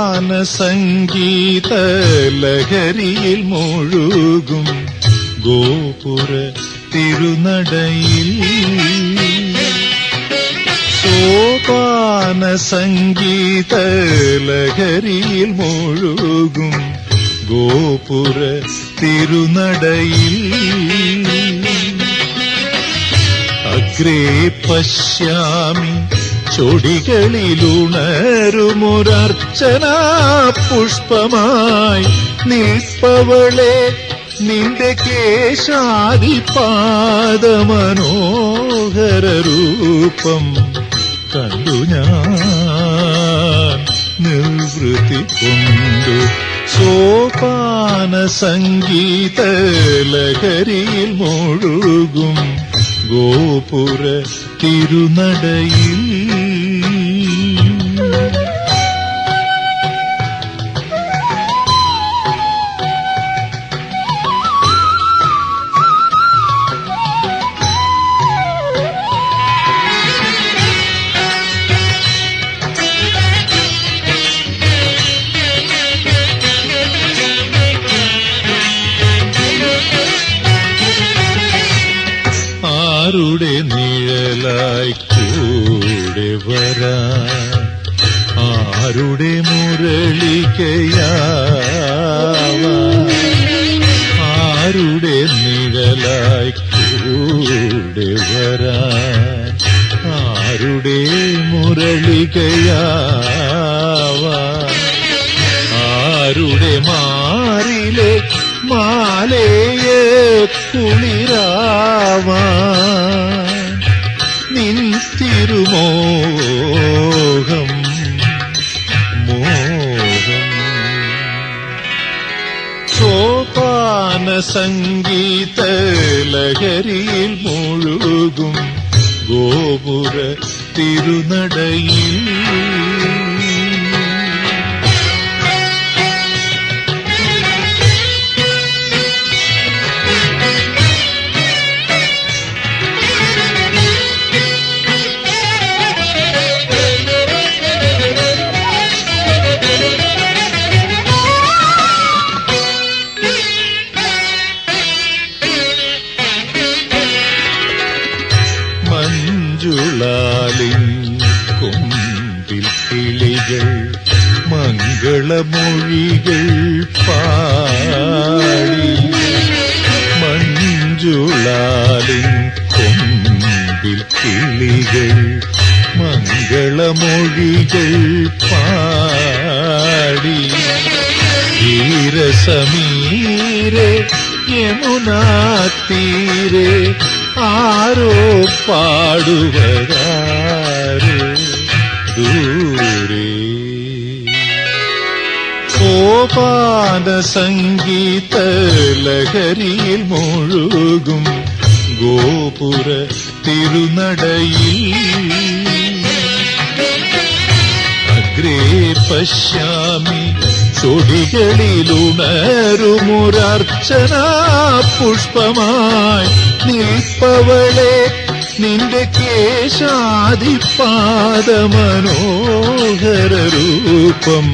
സോപാന സംഗീത ലഹരിയിൽ മുഴുകും ഗോപുര തിരുനടയിൽ. സോപാന സംഗീത ലഹരിയിൽ മുഴുകും ഗോപുര തിരുനടയിൽ. അഗ്രേ പശ്യാമി ചൊടികളിലുണരുമൊരർച്ചന പുഷ്പമായി. നിൽപ്പവളെ നിന്റെ കേശാദി പാദമനോഹര രൂപം കണ്ടു ഞാൻ. നിവൃത്തി കൊണ്ടു സോപാന സംഗീത ലഹരിയിൽ മുഴുകും. ഗോപുര തിരുനടയിൽ ആരുടെ നിഴലായി കൂടെ വരാ? ആരുടെ മുരളികയാവാ? ആരുടെ നിഴലായി കൂടെ വരാ? ആരുടെ മുരളികയാവാ? ആരുടെ മാറിലെ മാലയ കുളിരാവാൻ സംഗീത ലഹരിയിൽ മുഴുകും ഗോപുര തിരുനടയിൽ. കൊമ്പിൽ കിളികൾ മംഗളമൊഴികൾ പാടി. മഞ്ജുളാലിൻ കൊമ്പിൽ കിളികൾ മംഗളമൊഴികൾ പാടി. ധീരസമീരെ യമുനാ തീരെ ആരോ പാടുവതാരോ ദൂരെ. സോപാന സംഗീത ലഹരിയിൽ മുഴുകും ഗോപുര തിരുനടയിൽ. അഗ്രേ പശ്യാമി ചൊടികളിലുണരുമൊരർച്ചന പുഷ്പമായി നിൽപ്പവളെ നിന്റെ കേശാദി മനോഹര രൂപം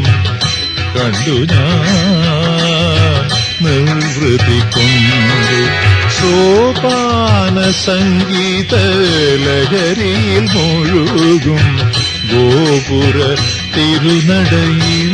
കണ്ടു ഞാൻ നിർവൃതി സോപാന സംഗീത ലഹരിയിൽ മുഴുകും ഗോപുര തിരുനടയിൽ